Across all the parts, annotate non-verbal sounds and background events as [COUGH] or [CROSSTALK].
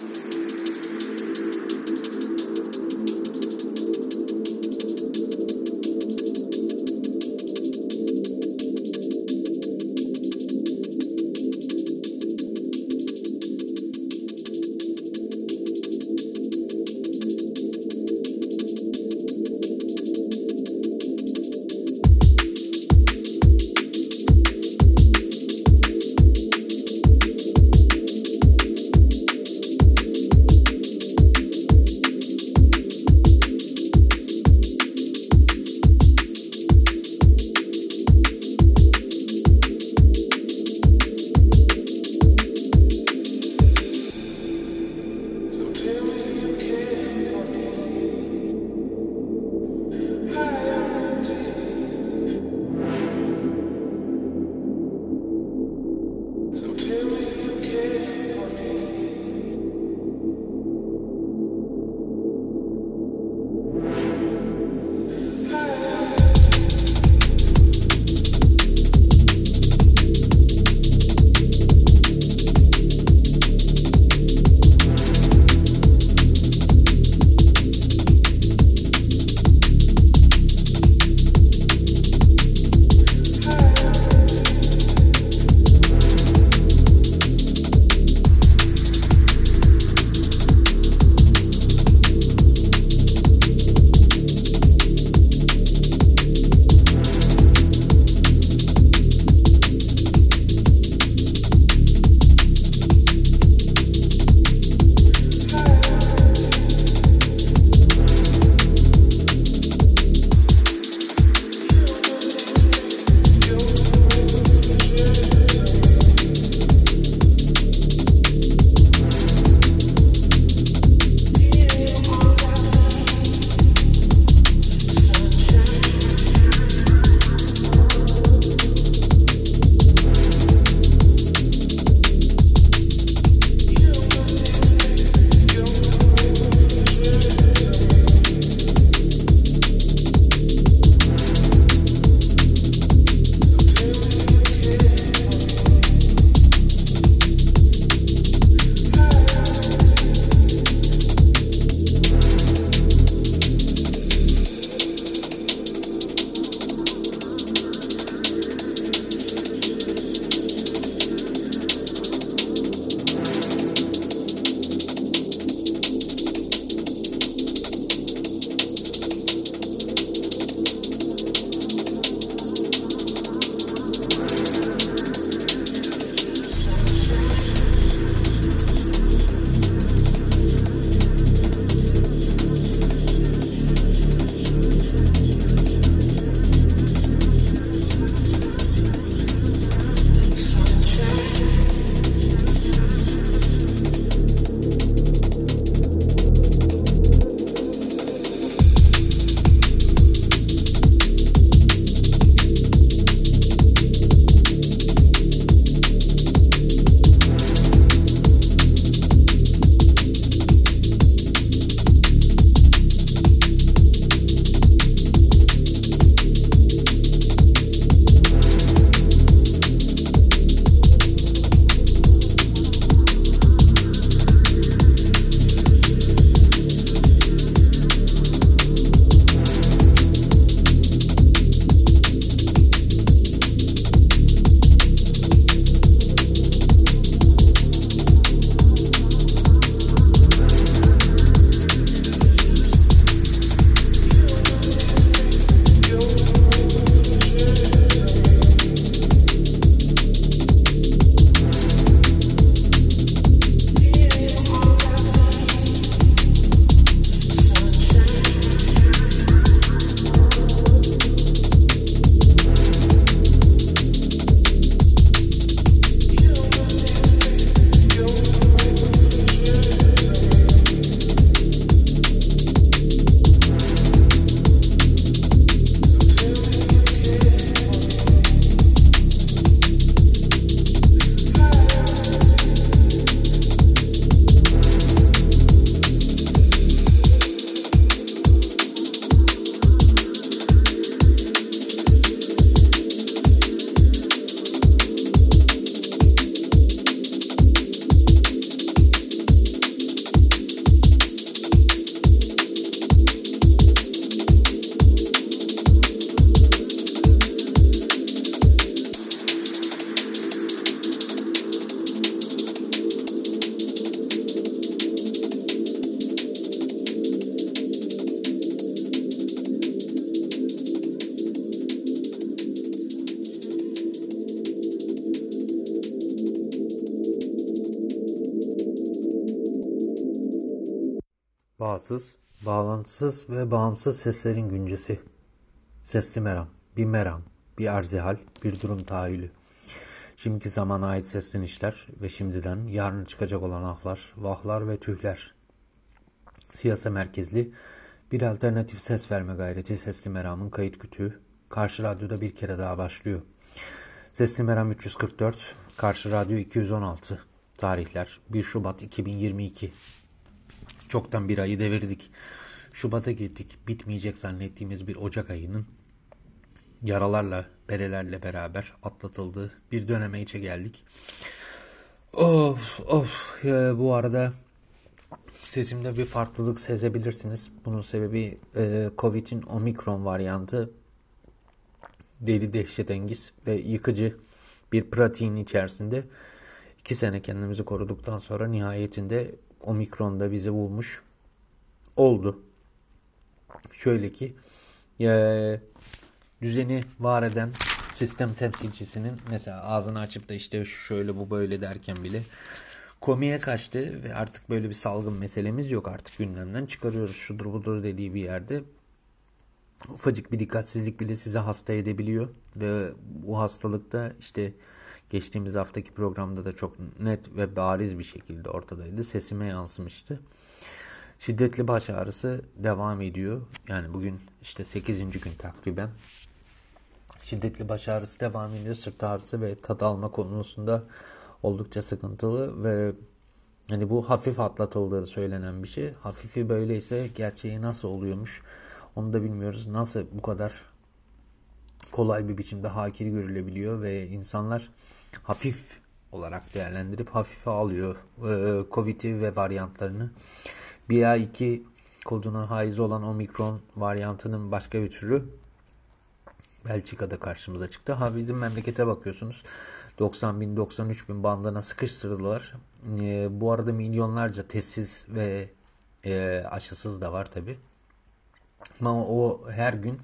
you. Bağsız, bağlantısız ve bağımsız seslerin güncesi. Sesli meram, bir meram, bir arzihal, bir durum tahayyülü. Şimdiki zamana ait seslenişler ve şimdiden yarın çıkacak olan ahlar, vahlar ve tühler. Siyasa merkezli bir alternatif ses verme gayreti Sesli Meram'ın kayıt kütüğü Karşı Radyo'da bir kere daha başlıyor. Sesli Meram 344, Karşı Radyo 216. Tarihler 1 Şubat 2022. Çoktan bir ayı devirdik. Şubat'a girdik. Bitmeyecek zannettiğimiz bir Ocak ayının yaralarla, berelerle beraber atlatıldığı bir döneme içe geldik. Of of ya, bu arada sesimde bir farklılık sezebilirsiniz. Bunun sebebi e, Covid'in omikron varyantı deli dehşetengiz ve yıkıcı bir pratiğin içerisinde iki sene kendimizi koruduktan sonra nihayetinde omikron da bizi bulmuş oldu. Şöyle ki e, düzeni var eden sistem temsilcisinin mesela ağzını açıp da işte şöyle bu böyle derken bile komiye kaçtı ve artık böyle bir salgın meselemiz yok. Artık gündemden çıkarıyoruz. Şudur budur dediği bir yerde ufacık bir dikkatsizlik bile size hasta edebiliyor. Ve bu hastalıkta işte geçtiğimiz haftaki programda da çok net ve bariz bir şekilde ortadaydı. Sesime yansımıştı. Şiddetli baş ağrısı devam ediyor. Yani bugün işte 8. gün takriben. Şiddetli baş ağrısı devam ediyor. Sırt ağrısı ve tat alma konusunda oldukça sıkıntılı ve hani bu hafif atlatıldığı söylenen bir şey. Hafifi böyleyse gerçeği nasıl oluyormuş onu da bilmiyoruz. Nasıl bu kadar kolay bir biçimde hakir görülebiliyor ve insanlar hafif olarak değerlendirip hafife alıyor e, Covid'i ve varyantlarını. BA2 koduna haiz olan Omikron varyantının başka bir türü Belçika'da karşımıza çıktı. Ha bizim memlekete bakıyorsunuz. 90 bin 93 bin bandına sıkıştırdılar. E, bu arada milyonlarca testsiz ve e, aşısız da var tabi. Ama o her gün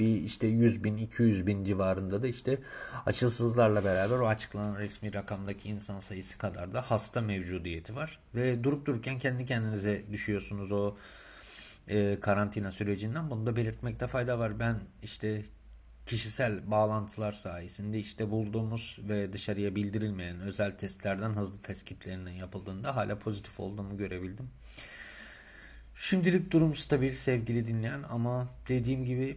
bir işte 100 bin 200 bin civarında da işte açılsızlarla beraber o açıklanan resmi rakamdaki insan sayısı kadar da hasta mevcudiyeti var. Ve durup dururken kendi kendinize düşüyorsunuz o e, karantina sürecinden. Bunu da belirtmekte fayda var. Ben işte kişisel bağlantılar sayesinde işte bulduğumuz ve dışarıya bildirilmeyen özel testlerden hızlı tespitlerinin yapıldığında hala pozitif olduğumu görebildim. Şimdilik durum stabil sevgili dinleyen ama dediğim gibi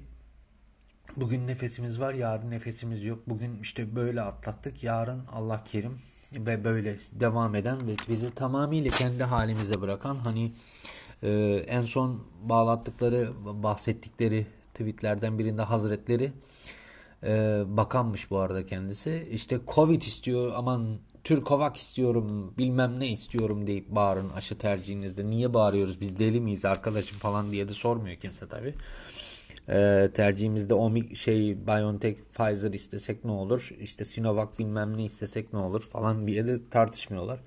bugün nefesimiz var yarın nefesimiz yok. Bugün işte böyle atlattık yarın Allah kerim ve böyle devam eden ve bizi tamamıyla kendi halimize bırakan hani e, en son bağlattıkları bahsettikleri tweetlerden birinde hazretleri e, bakanmış bu arada kendisi işte Covid istiyor aman Türkovak istiyorum bilmem ne istiyorum deyip bağırın aşı tercihinizde. Niye bağırıyoruz biz deli miyiz arkadaşım falan diye de sormuyor kimse tabi. Ee, tercihimizde Omik şey BioNTech Pfizer istesek ne olur? İşte Sinovac bilmem ne istesek ne olur falan diye de tartışmıyorlar.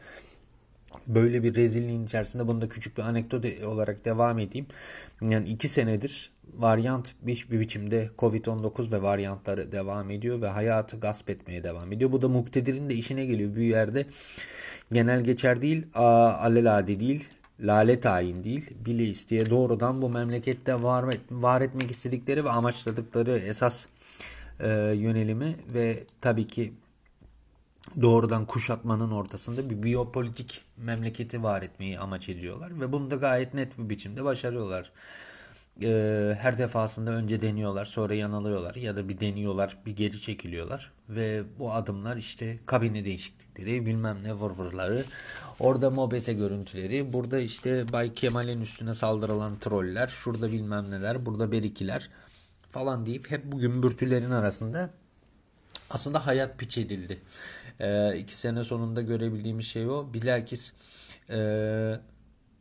Böyle bir rezilliğin içerisinde bunu da küçük bir anekdot olarak devam edeyim. Yani iki senedir varyant bir, bir biçimde Covid-19 ve varyantları devam ediyor ve hayatı gasp etmeye devam ediyor. Bu da muktedirin de işine geliyor bir yerde. Genel geçer değil, alelade değil, lale tayin değil. Bile isteye doğrudan bu memlekette var, var etmek istedikleri ve amaçladıkları esas e, yönelimi ve tabii ki doğrudan kuşatmanın ortasında bir biyopolitik memleketi var etmeyi amaç ediyorlar ve bunu da gayet net bir biçimde başarıyorlar e, her defasında önce deniyorlar sonra yanılıyorlar ya da bir deniyorlar bir geri çekiliyorlar ve bu adımlar işte kabine değişiklikleri bilmem ne vurvurları orada mobese görüntüleri burada işte Bay Kemal'in üstüne saldırılan troller şurada bilmem neler burada berikiler falan deyip hep bugün bürtülerin arasında aslında hayat piç edildi. E, iki sene sonunda görebildiğimiz şey o. Bilakis e,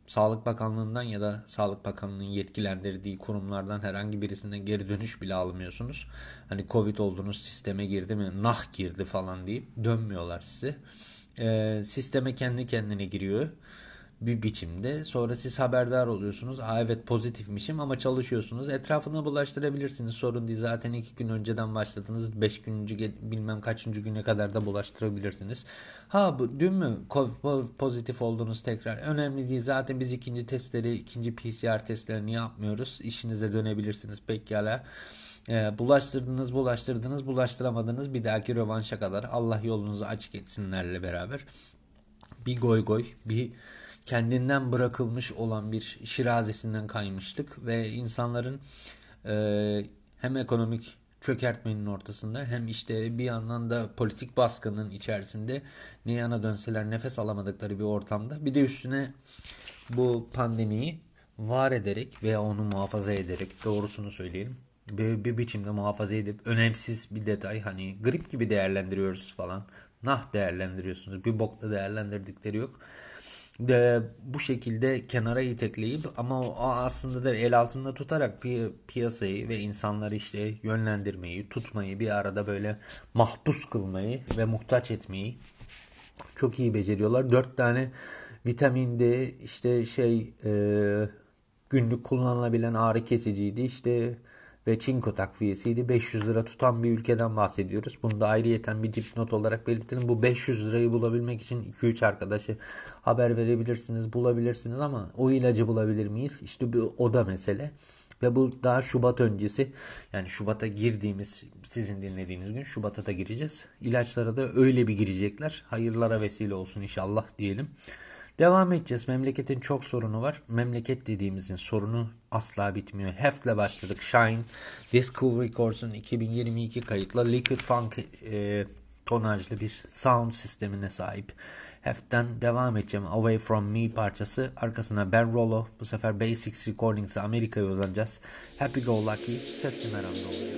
Sağlık Bakanlığı'ndan ya da Sağlık Bakanlığı'nın yetkilendirdiği kurumlardan herhangi birisinden geri dönüş bile almıyorsunuz. Hani Covid oldunuz sisteme girdi mi nah girdi falan deyip dönmüyorlar size. Ee, sisteme kendi kendine giriyor. Bir biçimde. Sonra siz haberdar oluyorsunuz. Aa evet pozitifmişim ama çalışıyorsunuz. Etrafına bulaştırabilirsiniz. Sorun değil. Zaten iki gün önceden başladınız. Beş güncü bilmem kaçıncı güne kadar da bulaştırabilirsiniz. Ha bu dün mü pozitif oldunuz tekrar? Önemli değil. Zaten biz ikinci testleri, ikinci PCR testlerini yapmıyoruz. İşinize dönebilirsiniz pekala. E, bulaştırdınız, bulaştırdınız, bulaştıramadınız. Bir dahaki rövanşa kadar Allah yolunuzu açık etsinlerle beraber bir goy goy, bir kendinden bırakılmış olan bir şirazesinden kaymıştık ve insanların e, hem ekonomik çökertmenin ortasında hem işte bir yandan da politik baskının içerisinde ne yana dönseler nefes alamadıkları bir ortamda bir de üstüne bu pandemiyi var ederek veya onu muhafaza ederek doğrusunu söyleyelim bir, bir biçimde muhafaza edip önemsiz bir detay hani grip gibi değerlendiriyoruz falan. Nah değerlendiriyorsunuz. Bir bokta değerlendirdikleri yok. De, bu şekilde kenara itekleyip ama o aslında da el altında tutarak pi piyasayı ve insanları işte yönlendirmeyi, tutmayı, bir arada böyle mahpus kılmayı ve muhtaç etmeyi çok iyi beceriyorlar. Dört tane vitamin D işte şey e, günlük kullanılabilen ağrı kesiciydi. İşte ve çinko takviyesiydi. 500 lira tutan bir ülkeden bahsediyoruz. Bunu da ayrıyeten bir dipnot olarak belirtelim. Bu 500 lirayı bulabilmek için 2-3 arkadaşı haber verebilirsiniz, bulabilirsiniz ama o ilacı bulabilir miyiz? İşte bu, o da mesele. Ve bu daha Şubat öncesi yani Şubat'a girdiğimiz sizin dinlediğiniz gün Şubat'a da gireceğiz. İlaçlara da öyle bir girecekler. Hayırlara vesile olsun inşallah diyelim. Devam edeceğiz. Memleketin çok sorunu var. Memleket dediğimizin sorunu asla bitmiyor. Heft'le başladık. Shine, This Cool Records'un 2022 kayıtla Liquid Funk e, tonajlı bir sound sistemine sahip. Heft'ten devam edeceğim. Away From Me parçası. Arkasına Ben Rollo. Bu sefer Basics Recordings'a Amerika'ya uzanacağız. Happy Go Lucky. Sesli meramda olacak.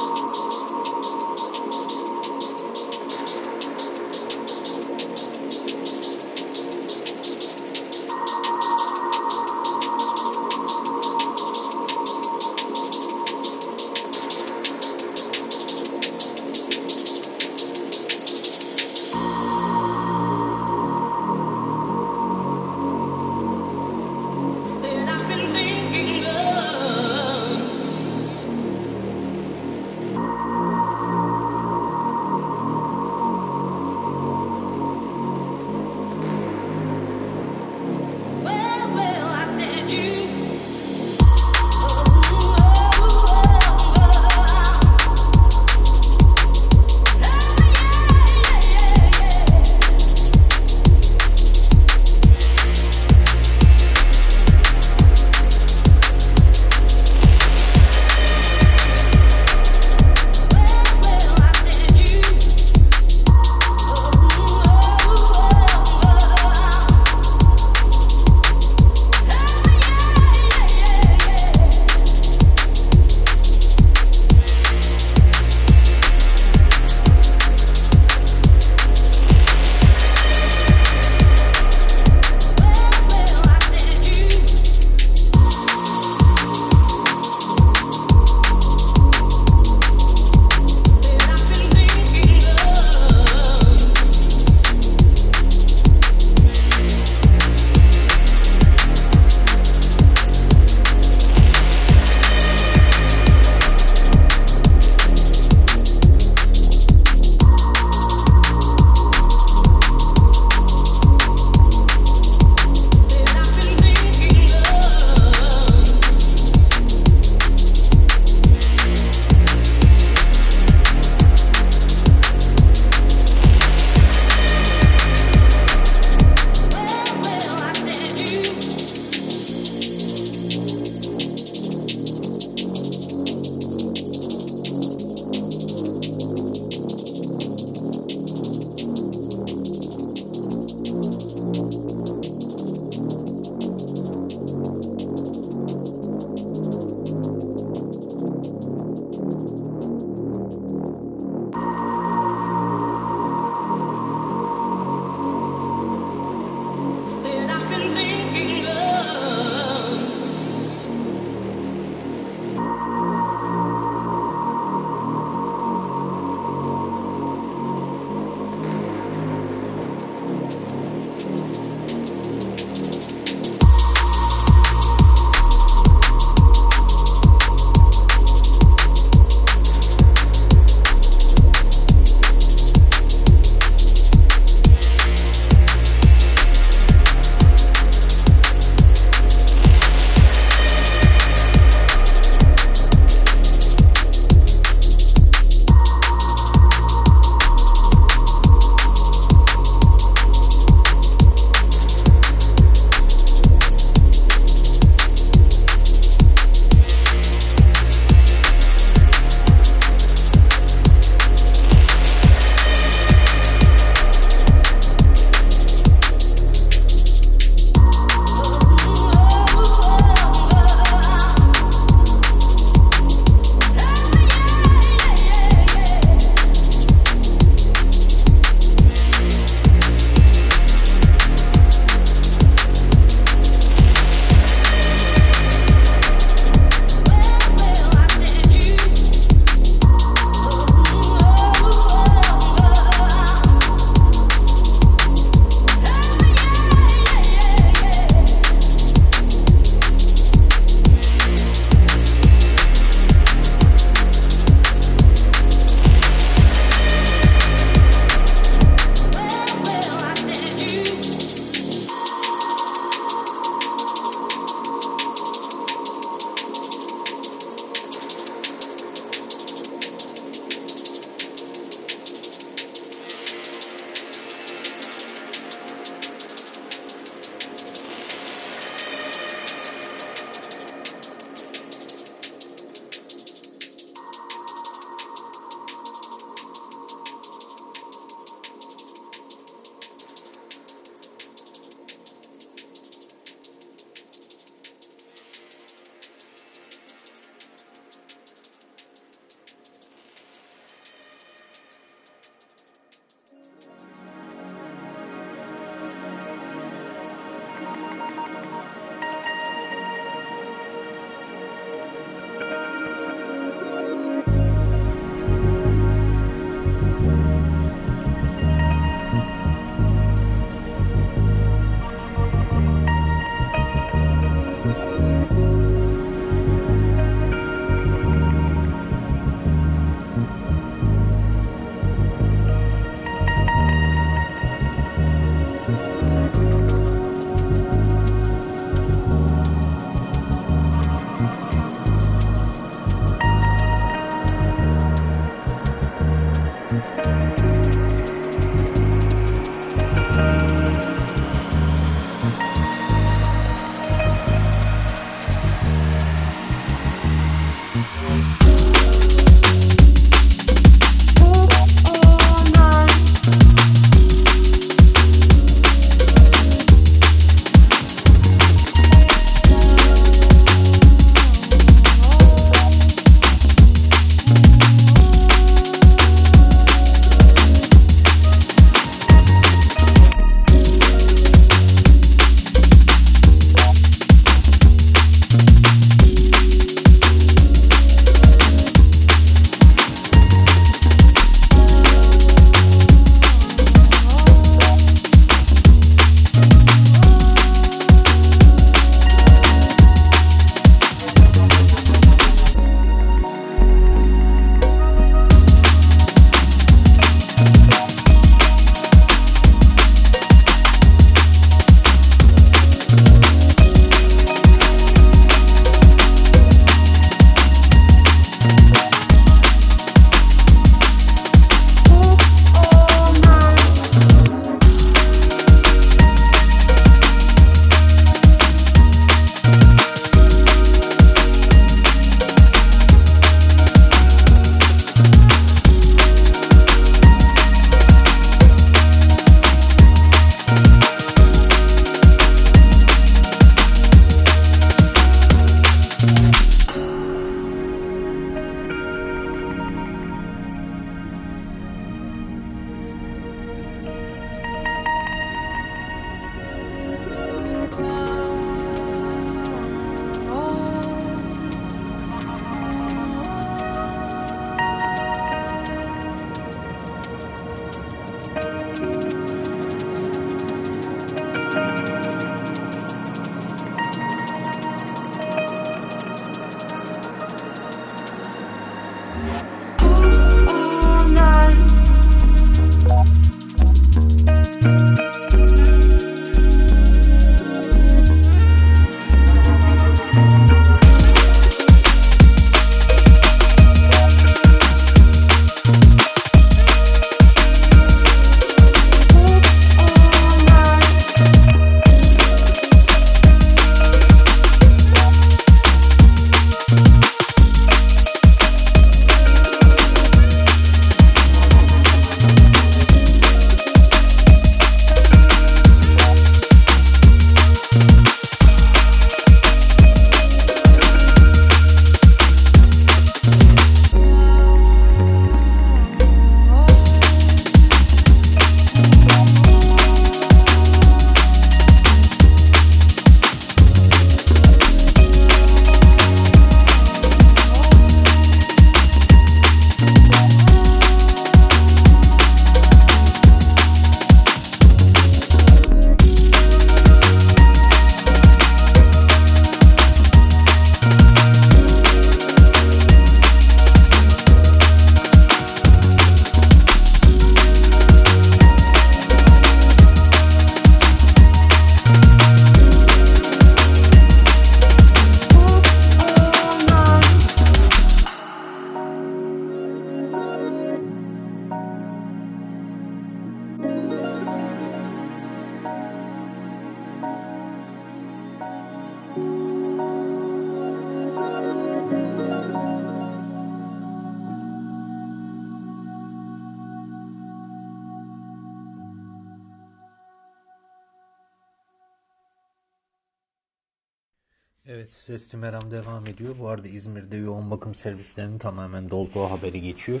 Evet Sesli Meram devam ediyor. Bu arada İzmir'de yoğun bakım servislerinin tamamen dolduğu haberi geçiyor.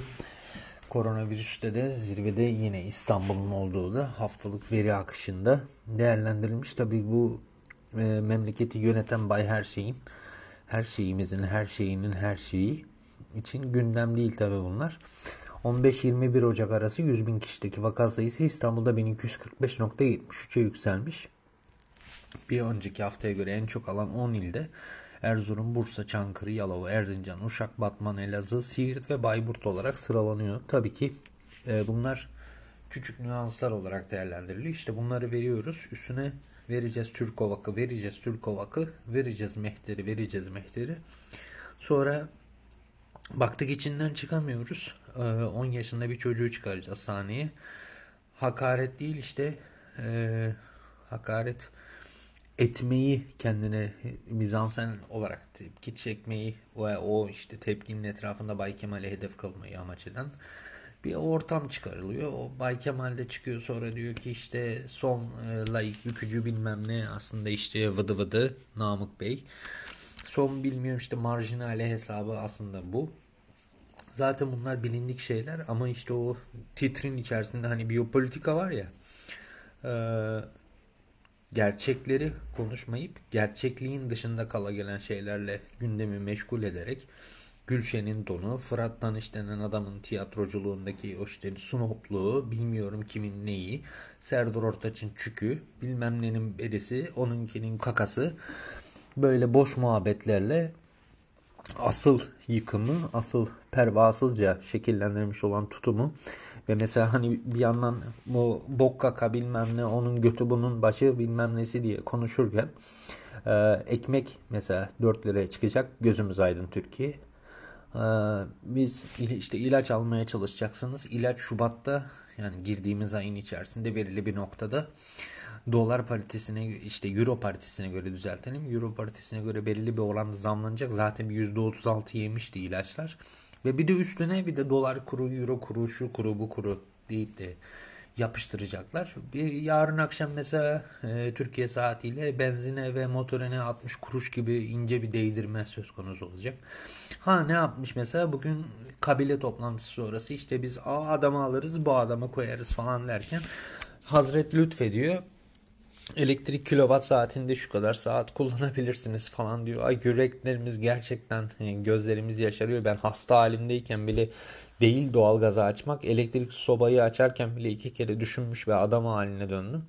Koronavirüste de zirvede yine İstanbul'un olduğu da haftalık veri akışında değerlendirilmiş. Tabii bu e, memleketi yöneten Bay Her Şeyin, her şeyimizin her şeyinin her şeyi için gündem değil tabii bunlar. 15-21 Ocak arası 100 bin kişideki vaka sayısı İstanbul'da 1245.73'e yükselmiş. Bir önceki haftaya göre en çok alan 10 ilde Erzurum, Bursa, Çankırı, Yalova, Erzincan, Uşak, Batman, Elazığ, Siirt ve Bayburt olarak sıralanıyor. Tabii ki e, bunlar küçük nüanslar olarak değerlendiriliyor. İşte bunları veriyoruz. Üstüne vereceğiz Türkovak'ı, vereceğiz Türkovak'ı, vereceğiz Mehter'i, vereceğiz Mehter'i. Sonra baktık içinden çıkamıyoruz. E, 10 yaşında bir çocuğu çıkaracağız sahneye. Hakaret değil işte e, hakaret etmeyi kendine mizansen olarak tepki çekmeyi ve o işte tepkinin etrafında Bay Kemal'e hedef kılmayı amaç eden bir ortam çıkarılıyor. O Bay Kemal de çıkıyor sonra diyor ki işte son e, layık bükücü bilmem ne aslında işte vıdı vıdı Namık Bey. Son bilmiyorum işte marjinale hesabı aslında bu. Zaten bunlar bilindik şeyler ama işte o titrin içerisinde hani biyopolitika var ya e, gerçekleri konuşmayıp gerçekliğin dışında kala gelen şeylerle gündemi meşgul ederek Gülşen'in donu, Fırat Danış denen adamın tiyatroculuğundaki o işte sunopluğu, bilmiyorum kimin neyi, Serdar Ortaç'ın çükü, bilmem nenin berisi, onunkinin kakası böyle boş muhabbetlerle asıl yıkımı, asıl pervasızca şekillendirilmiş olan tutumu ve mesela hani bir yandan bu bokkaka bilmem ne onun götü bunun başı bilmem nesi diye konuşurken e, ekmek mesela 4 liraya çıkacak gözümüz aydın Türkiye. E, biz işte ilaç almaya çalışacaksınız. İlaç Şubat'ta yani girdiğimiz ayın içerisinde belirli bir noktada dolar paritesine işte euro paritesine göre düzeltelim. Euro paritesine göre belirli bir oranda zamlanacak. Zaten %36 yemişti ilaçlar. Ve bir de üstüne bir de dolar kuru, euro kuru, şu kuru, bu kuru deyip de yapıştıracaklar. Bir yarın akşam mesela e, Türkiye saatiyle benzine ve motorine 60 kuruş gibi ince bir değdirme söz konusu olacak. Ha ne yapmış mesela bugün kabile toplantısı sonrası işte biz a adamı alırız bu adama koyarız falan derken Hazret lütfediyor elektrik kilowatt saatinde şu kadar saat kullanabilirsiniz falan diyor. Ay yüreklerimiz gerçekten gözlerimiz yaşarıyor. Ben hasta halimdeyken bile değil doğalgazı açmak elektrik sobayı açarken bile iki kere düşünmüş ve adam haline döndüm.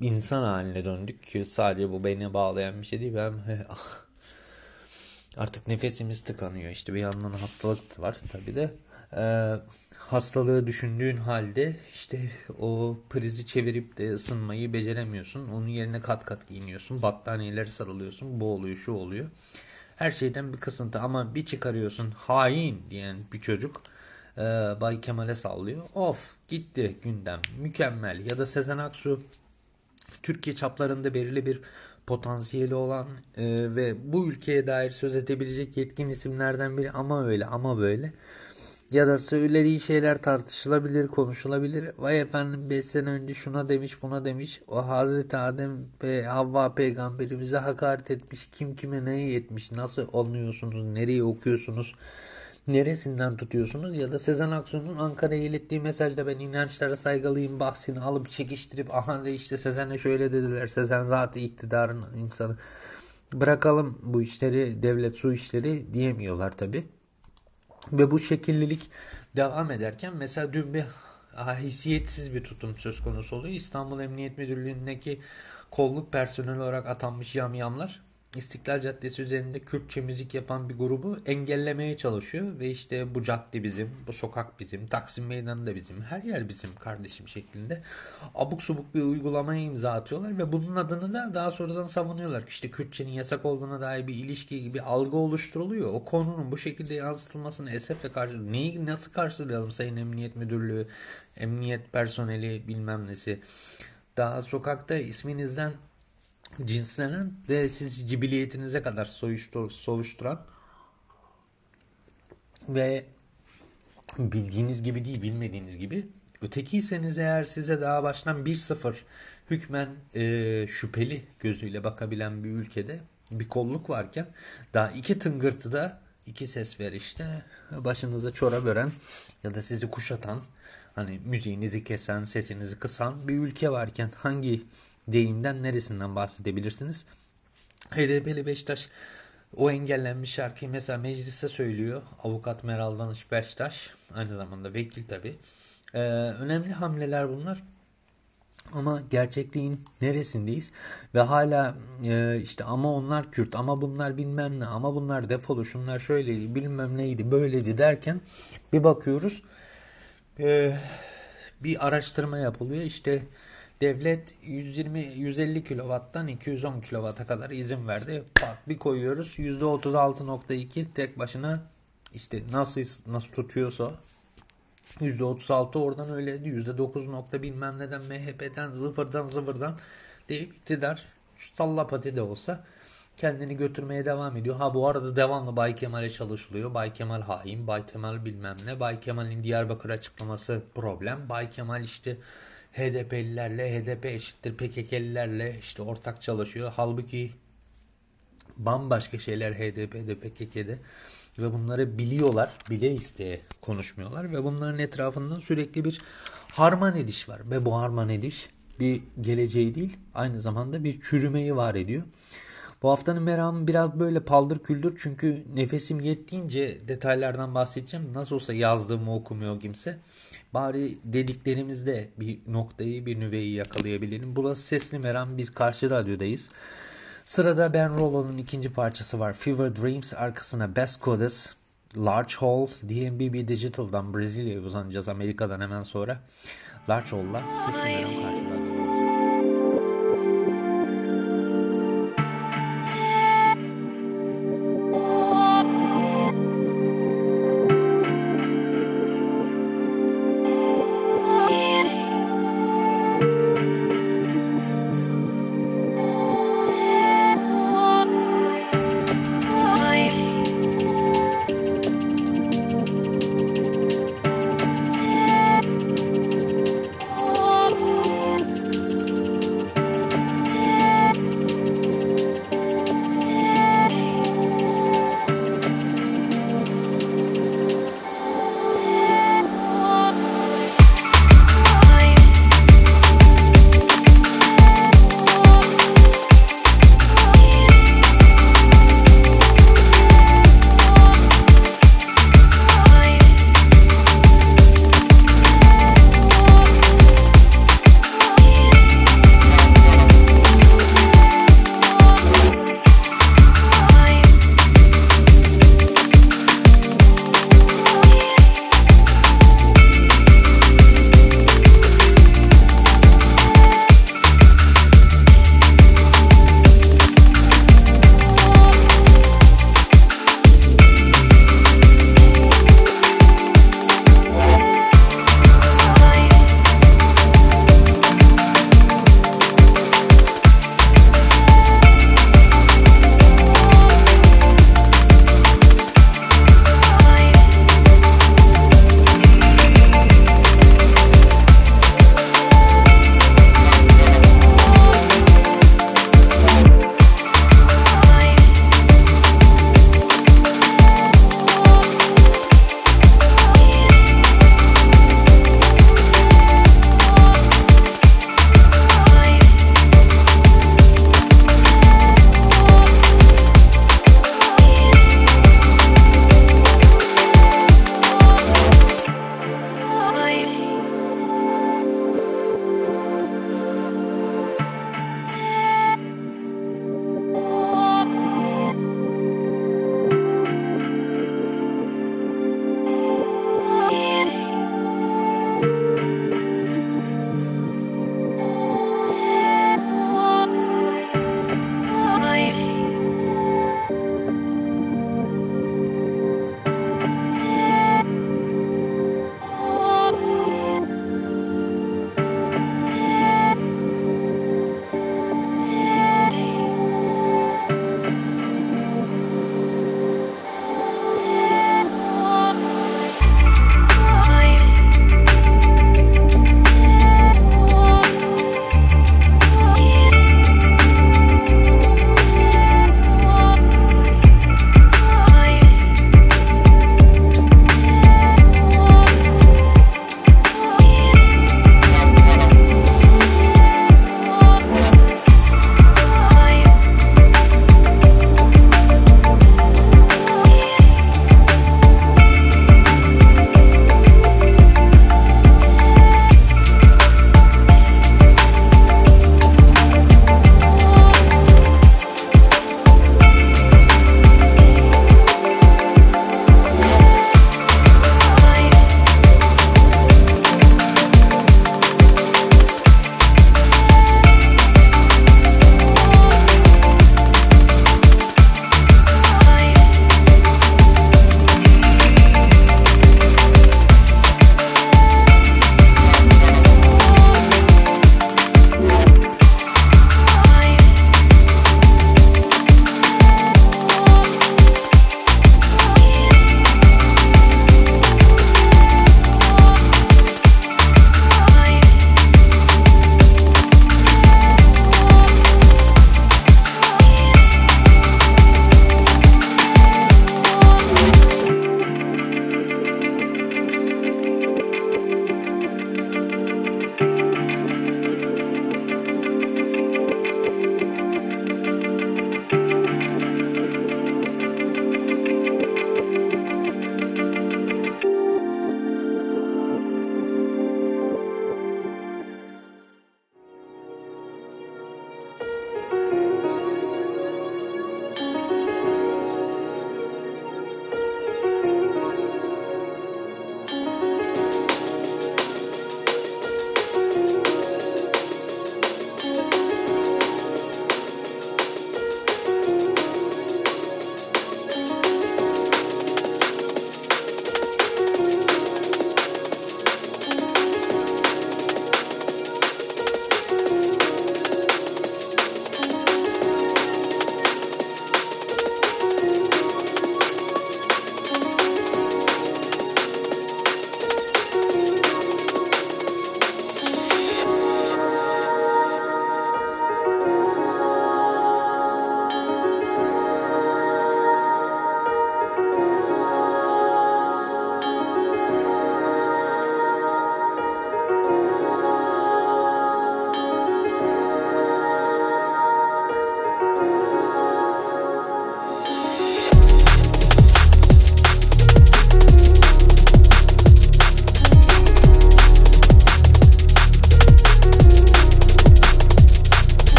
İnsan haline döndük ki sadece bu beni bağlayan bir şey değil. Ben [LAUGHS] artık nefesimiz tıkanıyor işte bir yandan hastalık var tabi de. Ee, hastalığı düşündüğün halde işte o prizi çevirip de ısınmayı beceremiyorsun. Onun yerine kat kat giyiniyorsun. Battaniyeleri sarılıyorsun. Bu oluyor şu oluyor. Her şeyden bir kısıntı ama bir çıkarıyorsun hain diyen bir çocuk e, Bay Kemal'e sallıyor. Of gitti gündem mükemmel ya da Sezen Aksu Türkiye çaplarında belirli bir potansiyeli olan e, ve bu ülkeye dair söz edebilecek yetkin isimlerden biri ama öyle ama böyle ya da söylediği şeyler tartışılabilir, konuşulabilir. Vay efendim 5 sene önce şuna demiş, buna demiş. O Hazreti Adem ve Havva peygamberimize hakaret etmiş. Kim kime neyi etmiş, nasıl anlıyorsunuz, nereye okuyorsunuz, neresinden tutuyorsunuz? Ya da Sezen Aksu'nun Ankara'ya ilettiği mesajda ben inançlara saygılıyım bahsini alıp çekiştirip aha de işte Sezen'e şöyle dediler. Sezen zaten iktidarın insanı. Bırakalım bu işleri, devlet su işleri diyemiyorlar tabii. Ve bu şekillilik devam ederken mesela dün bir haysiyetsiz bir tutum söz konusu oluyor. İstanbul Emniyet Müdürlüğü'ndeki kolluk personeli olarak atanmış yamyamlar İstiklal Caddesi üzerinde Kürtçe müzik yapan bir grubu engellemeye çalışıyor ve işte bu cadde bizim, bu sokak bizim, Taksim Meydanı da bizim, her yer bizim kardeşim şeklinde abuk subuk bir uygulamaya imza atıyorlar ve bunun adını da daha sonradan savunuyorlar. İşte Kürtçenin yasak olduğuna dair bir ilişki gibi algı oluşturuluyor. O konunun bu şekilde yansıtılmasını esefle karşı neyi nasıl karşılayalım Sayın Emniyet Müdürlüğü, emniyet personeli bilmem nesi. Daha sokakta isminizden cinslenen ve siz cibiliyetinize kadar soyuştur, soğuşturan ve bildiğiniz gibi değil bilmediğiniz gibi ötekiyseniz eğer size daha baştan 1-0 hükmen e, şüpheli gözüyle bakabilen bir ülkede bir kolluk varken daha iki tıngırtıda iki ses ver işte başınıza çorap ören ya da sizi kuşatan hani müziğinizi kesen sesinizi kısan bir ülke varken hangi deyimden neresinden bahsedebilirsiniz? HDP'li Beşiktaş o engellenmiş şarkıyı mesela meclise söylüyor. Avukat Meral Danış Beştaş. Aynı zamanda vekil tabi. Ee, önemli hamleler bunlar. Ama gerçekliğin neresindeyiz? Ve hala e, işte ama onlar Kürt, ama bunlar bilmem ne, ama bunlar defolu, şunlar şöyleydi, bilmem neydi, böyleydi derken bir bakıyoruz. E, bir araştırma yapılıyor. İşte devlet 120-150 kW'dan 210 kW'a kadar izin verdi. Pat bir koyuyoruz. %36.2 tek başına işte nasıl nasıl tutuyorsa %36 oradan öyleydi. %9 nokta bilmem neden MHP'den zıvırdan zıvırdan deyip iktidar salla pati de olsa kendini götürmeye devam ediyor. Ha bu arada devamlı Bay Kemal'e çalışılıyor. Bay Kemal hain, Bay Kemal bilmem ne. Bay Kemal'in Diyarbakır açıklaması problem. Bay Kemal işte HDP'lilerle, HDP eşittir PKK'lilerle işte ortak çalışıyor. Halbuki bambaşka şeyler HDP'de, PKK'de ve bunları biliyorlar, bile isteye konuşmuyorlar ve bunların etrafından sürekli bir harman ediş var ve bu harman ediş bir geleceği değil aynı zamanda bir çürümeyi var ediyor. Bu haftanın meramı biraz böyle paldır küldür çünkü nefesim yettiğince detaylardan bahsedeceğim. Nasıl olsa yazdığımı okumuyor kimse. Bari dediklerimizde bir noktayı bir nüveyi yakalayabilirim. Burası Sesli Meram biz karşı radyodayız. Sırada Ben Rollo'nun ikinci parçası var. Fever Dreams arkasına Best Codes, Large Hall, DMBB Digital'dan Brezilya'ya uzanacağız Amerika'dan hemen sonra. Large Hall'la Sesli Meram karşı radyoda.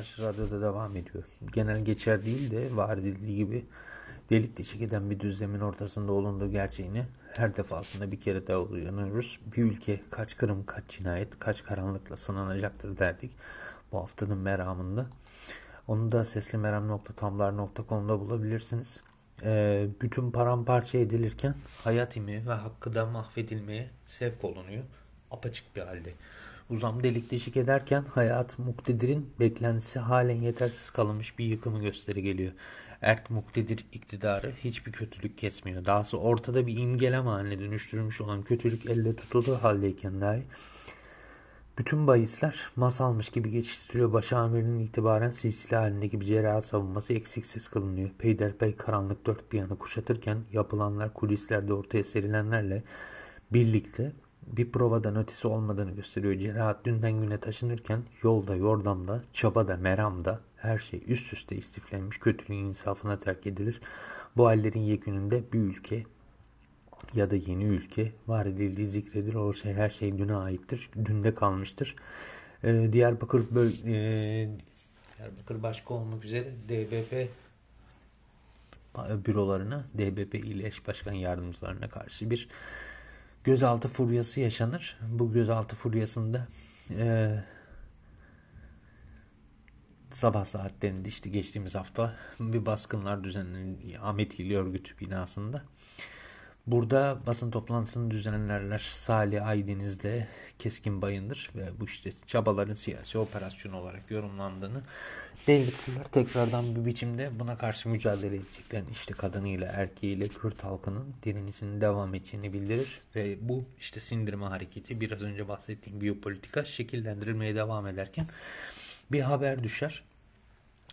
Karşı radyoda devam ediyor. Genel geçer değil de var edildiği gibi delik deşik eden bir düzlemin ortasında olunduğu gerçeğini her defasında bir kere daha uyanıyoruz. Bir ülke kaç kırım, kaç cinayet, kaç karanlıkla sınanacaktır derdik bu haftanın meramında. Onu da seslimeram.tumblr.com'da bulabilirsiniz. Ee, bütün paramparça edilirken hayat imi ve hakkı da mahvedilmeye sevk olunuyor. Apaçık bir halde. Uzam delik deşik ederken hayat muktedir'in beklentisi halen yetersiz kalmış bir yıkımı gösteri geliyor. Erk muktedir iktidarı hiçbir kötülük kesmiyor. Dahası ortada bir imgelem haline dönüştürülmüş olan kötülük elle tutulur haldeyken dahi bütün bahisler masalmış gibi geçiştiriliyor. Baş amirinin itibaren silsile halindeki bir cerraha savunması eksiksiz kılınıyor. Peyderpey karanlık dört bir yanı kuşatırken yapılanlar kulislerde ortaya serilenlerle birlikte bir provadan ötesi olmadığını gösteriyor. Cerahat dünden güne taşınırken yolda, yordamda, çabada, meramda her şey üst üste istiflenmiş kötülüğün insafına terk edilir. Bu hallerin yekününde bir ülke ya da yeni ülke var edildiği zikredilir. O şey her şey düne aittir. Dünde kalmıştır. Ee, Diyarbakır böl e, Diyarbakır başka olmak üzere DBP bürolarına, DBP ile eş başkan yardımcılarına karşı bir gözaltı furyası yaşanır. Bu gözaltı furyasında e, sabah saatlerinde işte geçtiğimiz hafta bir baskınlar düzenlendi Ahmet İli Örgütü binasında. Burada basın toplantısını düzenlerler Salih Aydeniz'le Keskin Bayındır ve bu işte çabaların siyasi operasyon olarak yorumlandığını belirtirler. Tekrardan bir biçimde buna karşı mücadele edeceklerini işte kadınıyla erkeğiyle Kürt halkının direnişinin devam edeceğini bildirir ve bu işte sindirme hareketi biraz önce bahsettiğim biyopolitika şekillendirilmeye devam ederken bir haber düşer.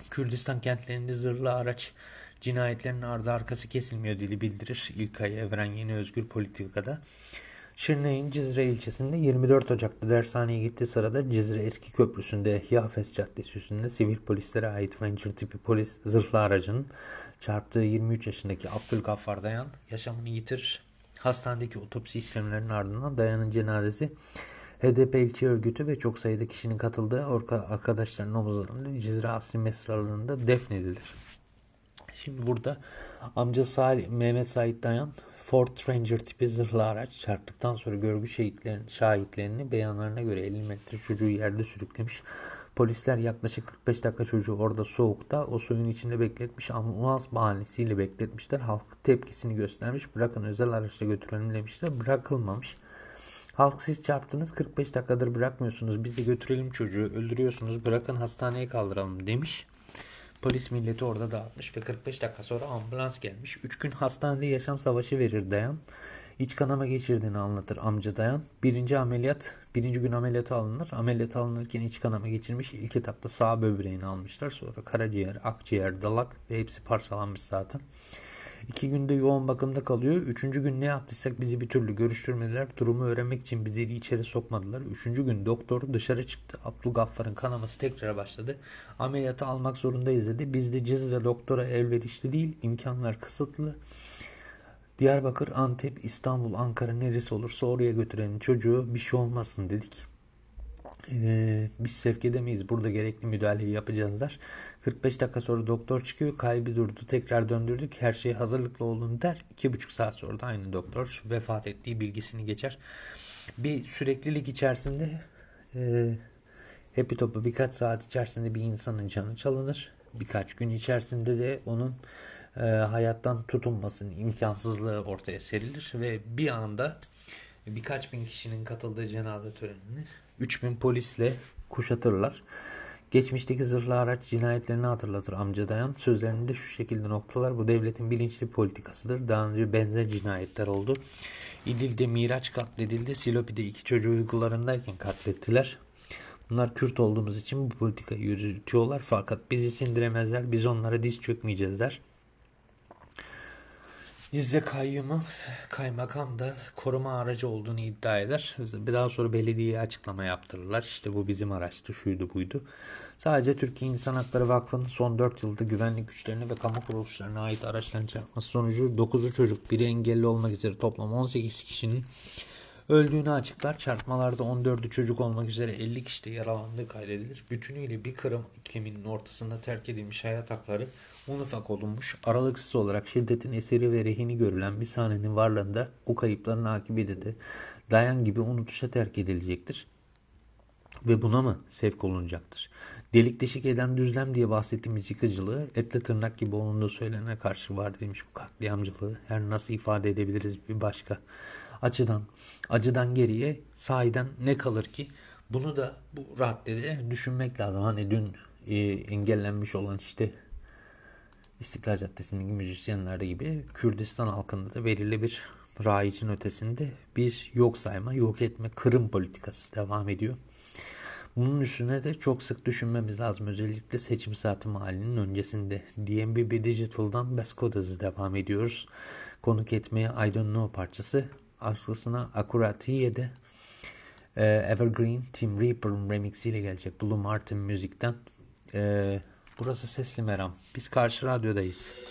Kürdistan kentlerinde zırhlı araç cinayetlerin ardı arkası kesilmiyor dili bildirir. İlkay Evren Yeni Özgür Politika'da. Şırnak'ın Cizre ilçesinde 24 Ocak'ta dershaneye gittiği sırada Cizre Eski Köprüsü'nde Yafes Caddesi üstünde sivil polislere ait Ranger tipi polis zırhlı aracının çarptığı 23 yaşındaki Abdülgaffar Dayan yaşamını yitirir. Hastanedeki otopsi işlemlerinin ardından Dayan'ın cenazesi HDP ilçe örgütü ve çok sayıda kişinin katıldığı arkadaşların omuzlarında Cizre Asri Mesralığı'nda defnedilir. Şimdi burada amca Salih, Mehmet Said Dayan Ford Ranger tipi zırhlı araç çarptıktan sonra görgü şehitlerin, şahitlerini beyanlarına göre 50 metre çocuğu yerde sürüklemiş. Polisler yaklaşık 45 dakika çocuğu orada soğukta o suyun içinde bekletmiş ambulans bahanesiyle bekletmişler. Halk tepkisini göstermiş. Bırakın özel araçla götürelim demişler. Bırakılmamış. Halk siz çarptınız 45 dakikadır bırakmıyorsunuz. Biz de götürelim çocuğu öldürüyorsunuz. Bırakın hastaneye kaldıralım demiş. Polis milleti orada dağıtmış ve 45 dakika sonra ambulans gelmiş. 3 gün hastanede yaşam savaşı verir Dayan. İç kanama geçirdiğini anlatır amca Dayan. Birinci ameliyat, birinci gün ameliyata alınır. Ameliyat alınırken iç kanama geçirmiş. İlk etapta sağ böbreğini almışlar. Sonra karaciğer, akciğer, dalak ve hepsi parçalanmış zaten. İki günde yoğun bakımda kalıyor. Üçüncü gün ne yaptıysak bizi bir türlü görüştürmediler. Durumu öğrenmek için bizi içeri sokmadılar. Üçüncü gün doktor dışarı çıktı. Abdülgaffar'ın kanaması tekrar başladı. Ameliyatı almak zorundayız dedi. Biz de Cizre doktora elverişli değil. imkanlar kısıtlı. Diyarbakır, Antep, İstanbul, Ankara neresi olursa oraya götürenin çocuğu bir şey olmasın dedik e, biz sevk edemeyiz. Burada gerekli müdahaleyi yapacağızlar. 45 dakika sonra doktor çıkıyor. Kalbi durdu. Tekrar döndürdük. Her şey hazırlıklı olduğunu der. 2,5 saat sonra da aynı doktor vefat ettiği bilgisini geçer. Bir süreklilik içerisinde e, hepi topu birkaç saat içerisinde bir insanın canı çalınır. Birkaç gün içerisinde de onun e, hayattan tutunmasının imkansızlığı ortaya serilir ve bir anda birkaç bin kişinin katıldığı cenaze törenini 3000 polisle kuşatırlar. Geçmişteki zırhlı araç cinayetlerini hatırlatır amca dayan. Sözlerinde şu şekilde noktalar bu devletin bilinçli politikasıdır. Daha önce benzer cinayetler oldu. İdil'de Miraç katledildi. Silopi'de iki çocuğu uykularındayken katlettiler. Bunlar Kürt olduğumuz için bu politikayı yürütüyorlar. Fakat bizi sindiremezler. Biz onlara diz çökmeyeceğiz der. Cizre kayyumu kaymakam da koruma aracı olduğunu iddia eder. Bir daha sonra belediyeye açıklama yaptırırlar. İşte bu bizim araçtı, şuydu buydu. Sadece Türkiye İnsan Hakları Vakfı'nın son 4 yılda güvenlik güçlerine ve kamu kuruluşlarına ait araçların çarpması sonucu 9'u çocuk, biri engelli olmak üzere toplam 18 kişinin öldüğünü açıklar. Çarpmalarda 14'ü çocuk olmak üzere 50 kişi de yaralandığı kaydedilir. Bütünüyle bir Kırım ikliminin ortasında terk edilmiş hayat hakları un ufak olunmuş, aralıksız olarak şiddetin eseri ve rehini görülen bir sahnenin varlığında o kayıpların akıbeti de dayan gibi unutuşa terk edilecektir. Ve buna mı sevk olunacaktır? Delik deşik eden düzlem diye bahsettiğimiz yıkıcılığı etle tırnak gibi olunduğu söylene karşı var demiş bu katliamcılığı. Her nasıl ifade edebiliriz bir başka açıdan. Acıdan geriye sahiden ne kalır ki? Bunu da bu raddede düşünmek lazım. Hani dün e, engellenmiş olan işte İstiklal Caddesi'ndeki müzisyenlerde gibi Kürdistan halkında da belirli bir rayicin ötesinde bir yok sayma, yok etme, kırım politikası devam ediyor. Bunun üstüne de çok sık düşünmemiz lazım. Özellikle seçim saati mahallinin öncesinde. DMBB Digital'dan Best devam ediyoruz. Konuk etmeye I Don't Know parçası. Aslısına Akuratiye'de e, Evergreen Team Reaper'ın remixiyle gelecek. Blue Martin müzikten. E, burası Sesli Meram. Biz karşı radyodayız.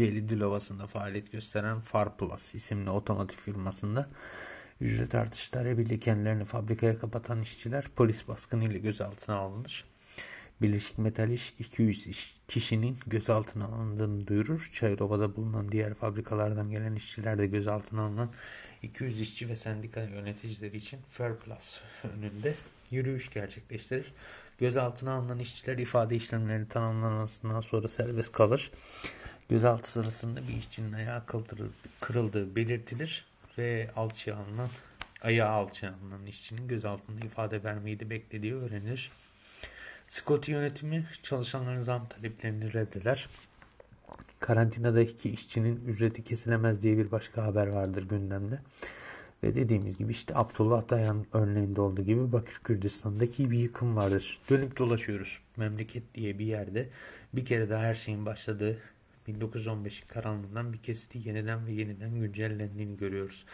Kocaeli Dilovası'nda faaliyet gösteren Far Plus isimli otomotiv firmasında ücret artışları birlikte kendilerini fabrikaya kapatan işçiler polis baskını ile gözaltına alınır. Birleşik Metal İş 200 iş- kişinin gözaltına alındığını duyurur. Çayrova'da bulunan diğer fabrikalardan gelen işçiler de gözaltına alınan 200 işçi ve sendika yöneticileri için Fair Plus önünde yürüyüş gerçekleştirir. Gözaltına alınan işçiler ifade işlemleri tamamlanmasından sonra serbest kalır. Gözaltı sırasında bir işçinin ayağı kırıldığı belirtilir ve alçıya alınan ayağı alçıya alınan işçinin gözaltında ifade vermeyi de beklediği öğrenilir. Scotty yönetimi çalışanların zam taleplerini reddeder. Karantinada iki işçinin ücreti kesilemez diye bir başka haber vardır gündemde. Ve dediğimiz gibi işte Abdullah Dayan örneğinde olduğu gibi Bakır Kürdistan'daki bir yıkım vardır. Dönüp dolaşıyoruz. Memleket diye bir yerde bir kere daha her şeyin başladığı 1915'in karanlığından bir kesiti yeniden ve yeniden güncellendiğini görüyoruz.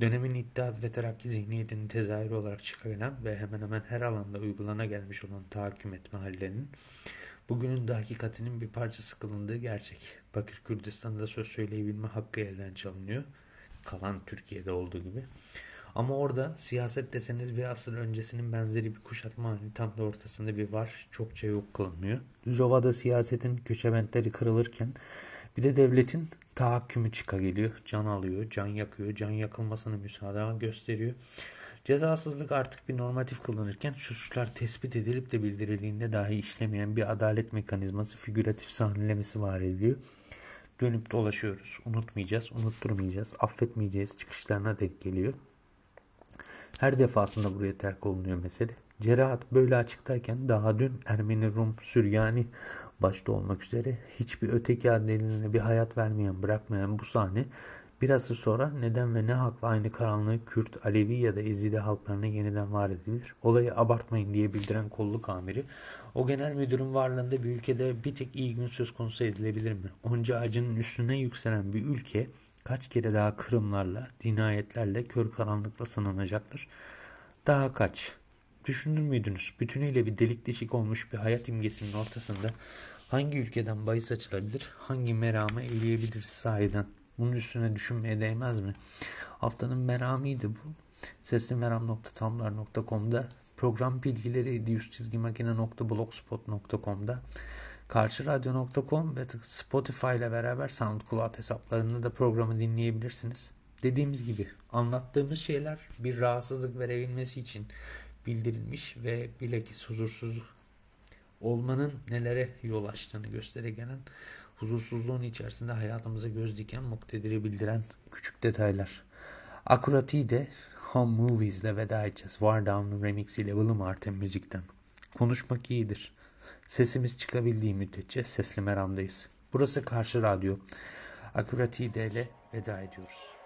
Dönemin iddia ve terakki zihniyetinin tezahürü olarak çıkarılan ve hemen hemen her alanda uygulana gelmiş olan tahakküm etme hallerinin bugünün de hakikatinin bir parçası kılındığı gerçek. Bakır Kürdistan'da söz söyleyebilme hakkı elden çalınıyor. Kalan Türkiye'de olduğu gibi. Ama orada siyaset deseniz bir asır öncesinin benzeri bir kuşatma hali tam da ortasında bir var. Çokça yok kılınıyor. Düzova'da siyasetin köşebentleri kırılırken bir de devletin tahakkümü çıka geliyor. Can alıyor, can yakıyor, can yakılmasına müsaade gösteriyor. Cezasızlık artık bir normatif kılınırken suçlar tespit edilip de bildirildiğinde dahi işlemeyen bir adalet mekanizması figüratif sahnelemesi var ediliyor. Dönüp dolaşıyoruz. Unutmayacağız, unutturmayacağız, affetmeyeceğiz çıkışlarına denk geliyor. Her defasında buraya terk olunuyor mesele. Cerahat böyle açıktayken daha dün Ermeni, Rum, Süryani başta olmak üzere hiçbir öteki adeline bir hayat vermeyen, bırakmayan bu sahne bir asır sonra neden ve ne hakla aynı karanlığı Kürt, Alevi ya da Ezide halklarına yeniden var edilir. Olayı abartmayın diye bildiren kolluk amiri o genel müdürün varlığında bir ülkede bir tek iyi gün söz konusu edilebilir mi? Onca acının üstüne yükselen bir ülke kaç kere daha kırımlarla, dinayetlerle, kör karanlıkla sınanacaktır. Daha kaç? Düşünür müydünüz? Bütünüyle bir delik deşik olmuş bir hayat imgesinin ortasında hangi ülkeden bahis açılabilir, hangi merama eğleyebiliriz sahiden? Bunun üstüne düşünmeye değmez mi? Haftanın meramıydı bu. Seslimeram.tumblr.com'da program bilgileri düz çizgi makine.blogspot.com'da karşıradyo.com ve Spotify ile beraber SoundCloud hesaplarında da programı dinleyebilirsiniz. Dediğimiz gibi anlattığımız şeyler bir rahatsızlık verebilmesi için bildirilmiş ve bilakis huzursuz olmanın nelere yol açtığını göstergelen huzursuzluğun içerisinde hayatımıza göz diken muktediri bildiren küçük detaylar. Akuratide Home Movies ile veda edeceğiz. War Down Remix ile Willem Artem müzikten. Konuşmak iyidir. Sesimiz çıkabildiği müddetçe sesli meramdayız. Burası Karşı Radyo. Akuratide ile veda ediyoruz.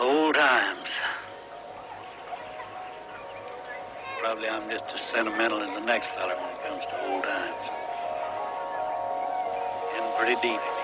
Old times. Probably I'm just as sentimental as the next fella when it comes to old times. And pretty deep.